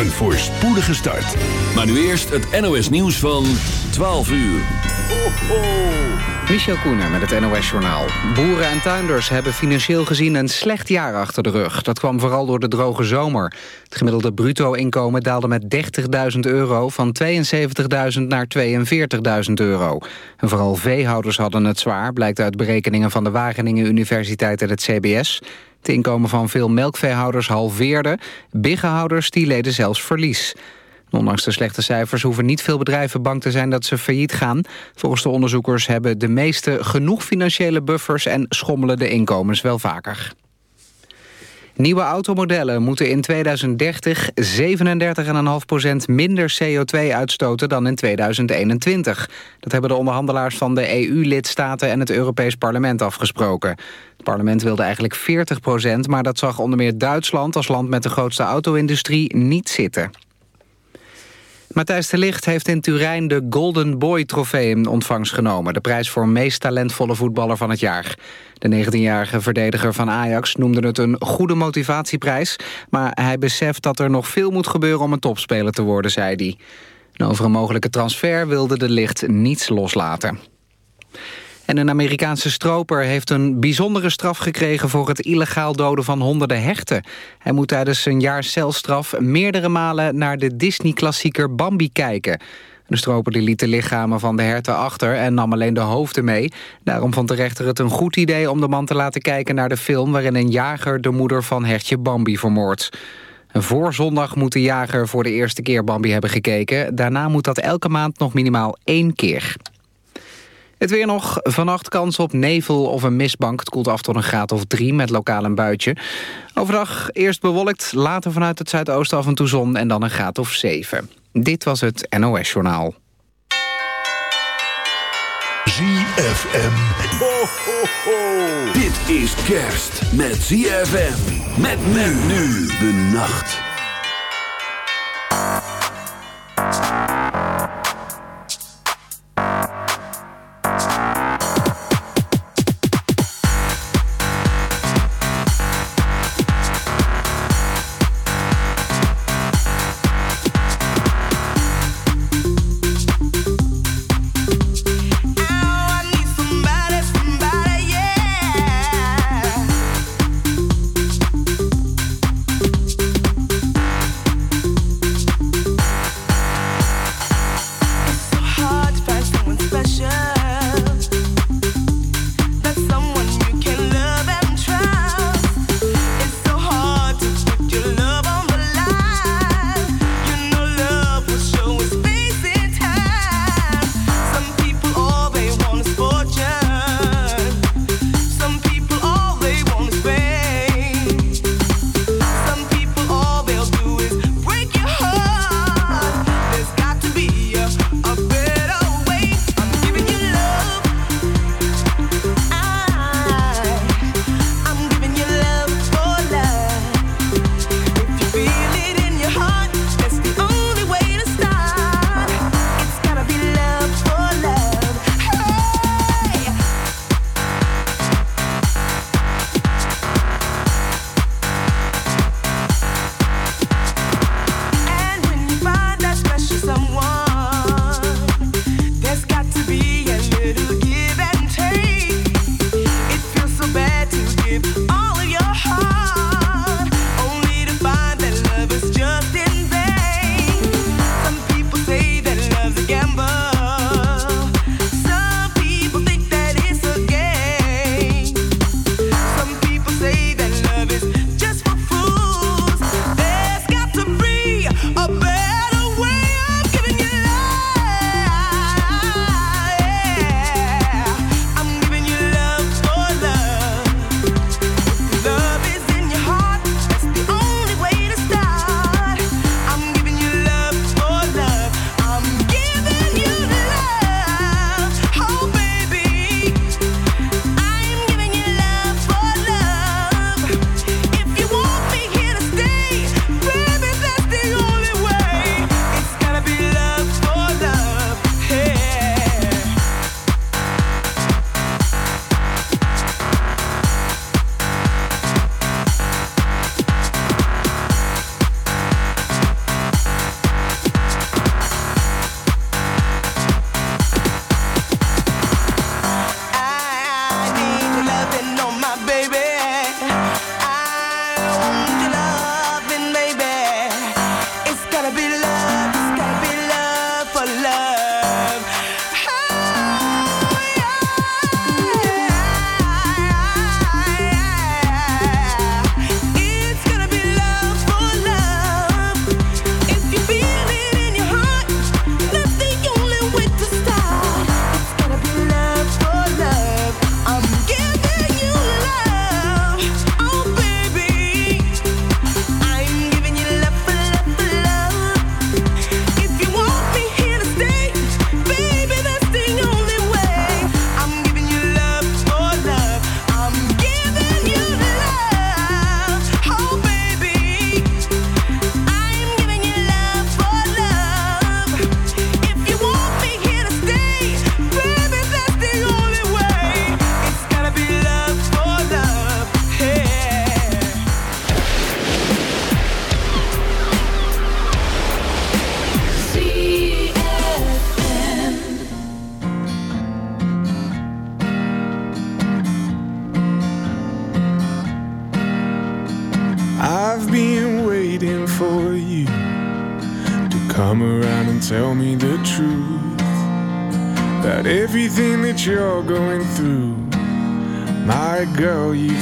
Een voorspoedige start. Maar nu eerst het NOS nieuws van 12 uur. Ho, ho. Michel Koenen met het NOS-journaal. Boeren en tuinders hebben financieel gezien een slecht jaar achter de rug. Dat kwam vooral door de droge zomer. Het gemiddelde bruto-inkomen daalde met 30.000 euro... van 72.000 naar 42.000 euro. En vooral veehouders hadden het zwaar... blijkt uit berekeningen van de Wageningen Universiteit en het CBS. Het inkomen van veel melkveehouders halveerde. Biggenhouders die leden zelfs verlies. Ondanks de slechte cijfers hoeven niet veel bedrijven bang te zijn dat ze failliet gaan. Volgens de onderzoekers hebben de meeste genoeg financiële buffers en schommelen de inkomens wel vaker. Nieuwe automodellen moeten in 2030 37,5% minder CO2 uitstoten dan in 2021. Dat hebben de onderhandelaars van de EU-lidstaten en het Europees Parlement afgesproken. Het parlement wilde eigenlijk 40% maar dat zag onder meer Duitsland als land met de grootste auto-industrie niet zitten. Matthijs de Ligt heeft in Turijn de Golden Boy trofee in ontvangst genomen. De prijs voor meest talentvolle voetballer van het jaar. De 19-jarige verdediger van Ajax noemde het een goede motivatieprijs... maar hij beseft dat er nog veel moet gebeuren om een topspeler te worden, zei hij. En over een mogelijke transfer wilde de Ligt niets loslaten. En een Amerikaanse stroper heeft een bijzondere straf gekregen... voor het illegaal doden van honderden herten. Hij moet tijdens zijn jaar celstraf meerdere malen... naar de Disney-klassieker Bambi kijken. De stroper liet de lichamen van de herten achter en nam alleen de hoofden mee. Daarom vond de rechter het een goed idee om de man te laten kijken naar de film... waarin een jager de moeder van hertje Bambi vermoordt. Voor zondag moet de jager voor de eerste keer Bambi hebben gekeken. Daarna moet dat elke maand nog minimaal één keer. Het weer nog. Vannacht kans op nevel of een mistbank. Het koelt af tot een graad of drie met lokaal een buitje. Overdag eerst bewolkt, later vanuit het zuidoosten af en toe zon... en dan een graad of zeven. Dit was het NOS Journaal. ZFM. Ho, ho, ho. Dit is kerst met ZFM. Met men nu de nacht.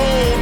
hold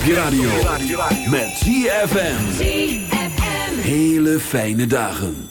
op je radio. Met ZFM. Hele fijne dagen.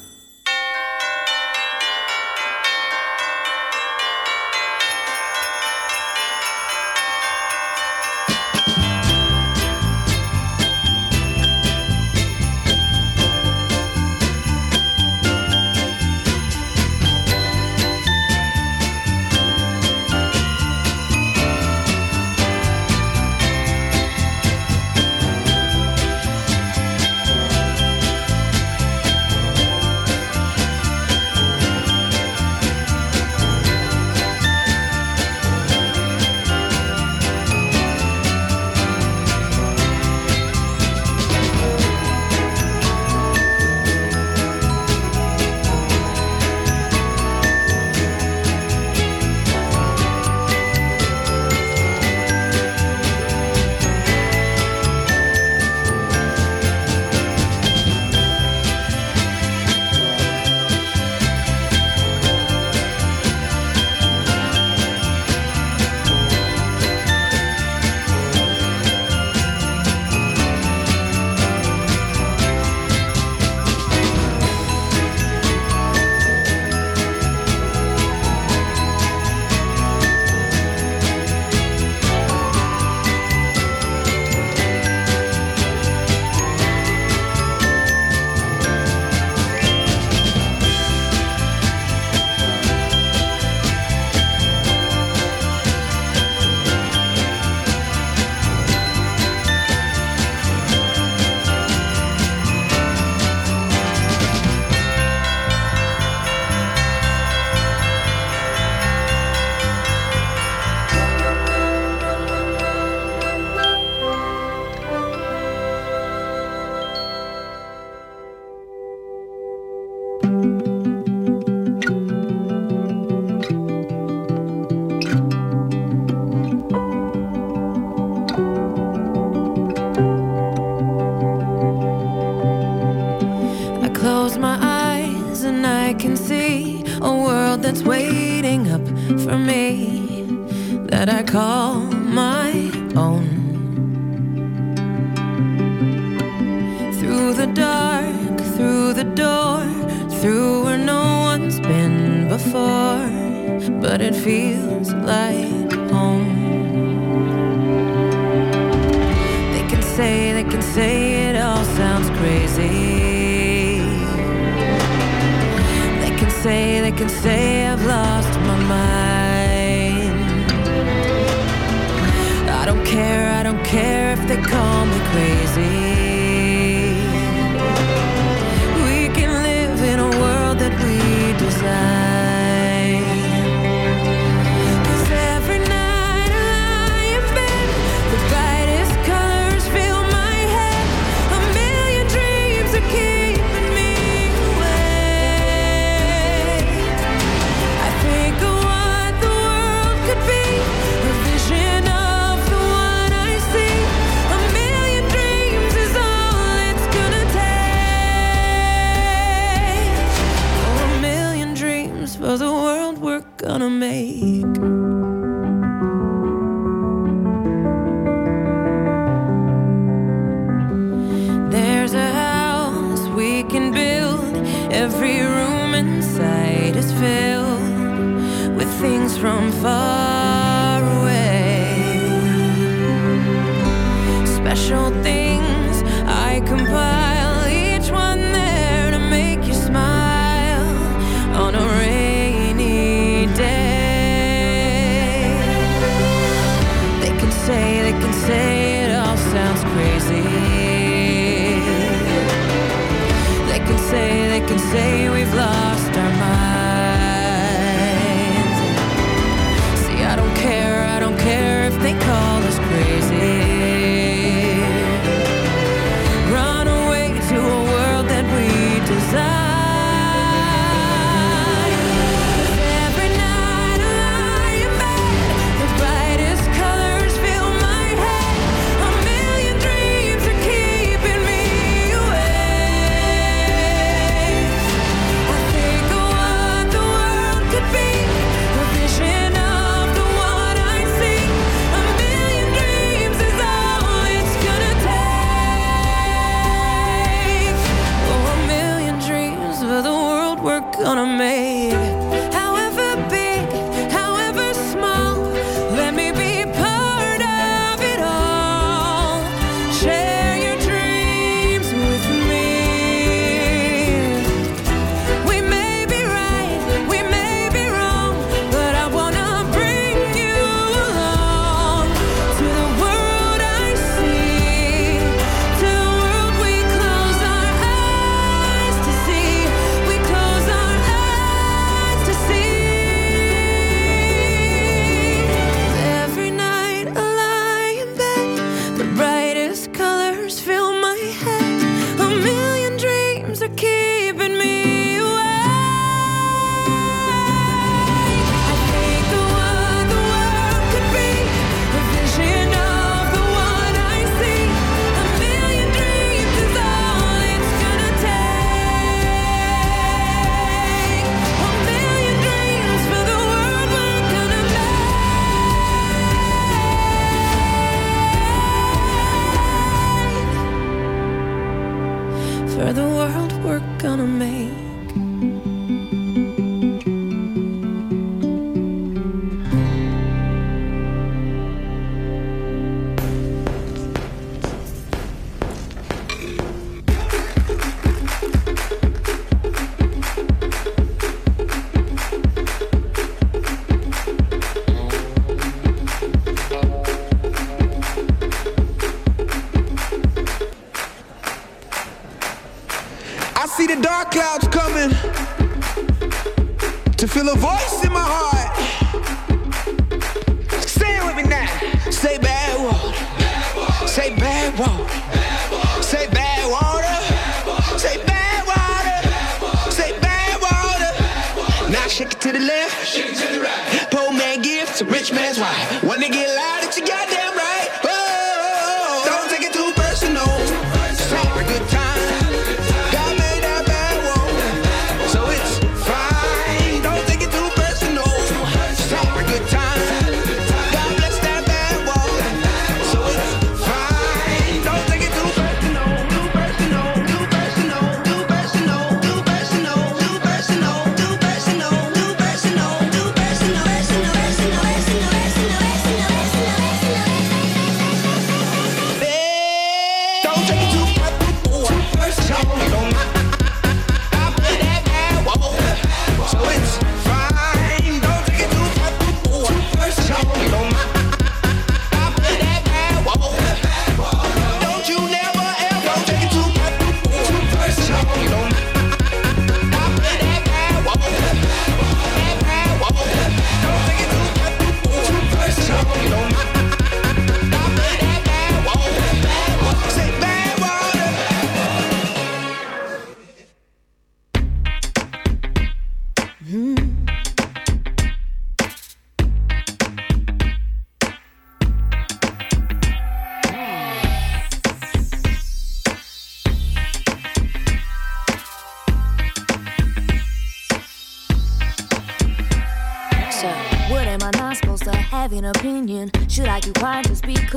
Now shake it to the left, shake it to the right. Poor man gives to rich man's wife.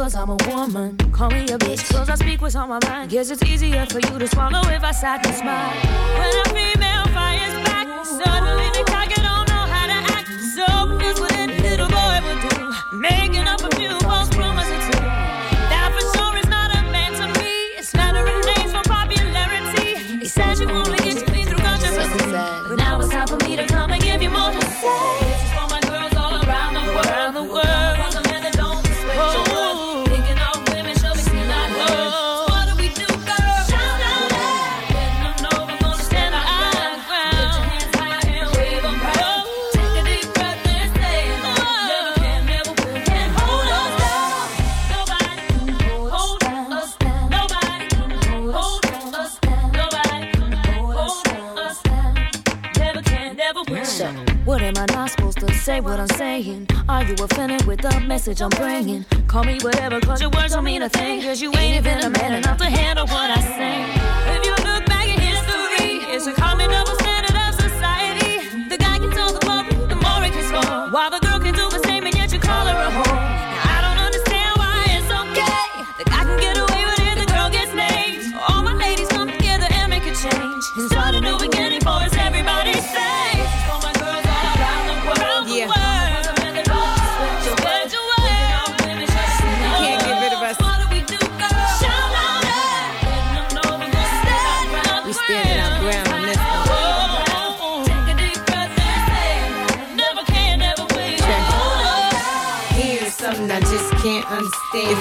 cause I'm a woman. Call me a bitch, cause I speak what's on my mind. Guess it's easier for you to swallow if I sat and smile. When a female fires back, suddenly you offended with the message I'm bringing. Call me whatever, cause your words don't mean a thing. Cause you ain't even a man enough to handle what I say. If you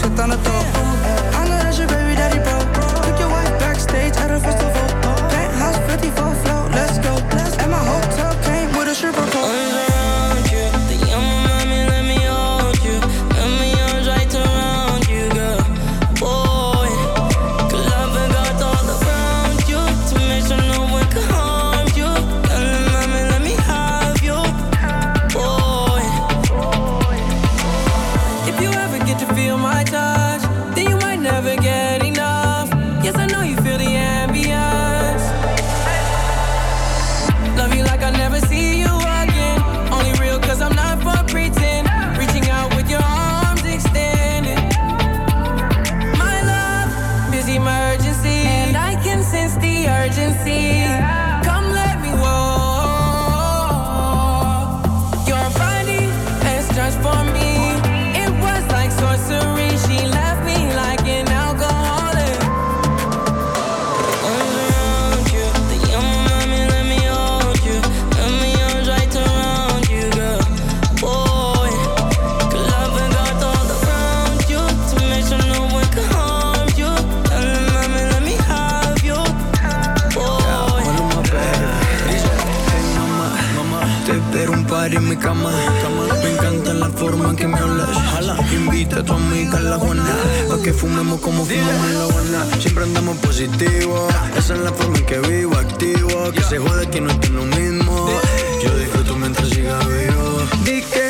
se t'en en mi cama. Me encanta la forma en que me hablas. Invita a tu amiga a la Juana. Pa' que fumemos como fumamos en la Habana. Siempre andamos positivo. Esa es la forma en que vivo, activo. Que se jode que no estoy lo mismo. Yo disfruto mientras siga vivo.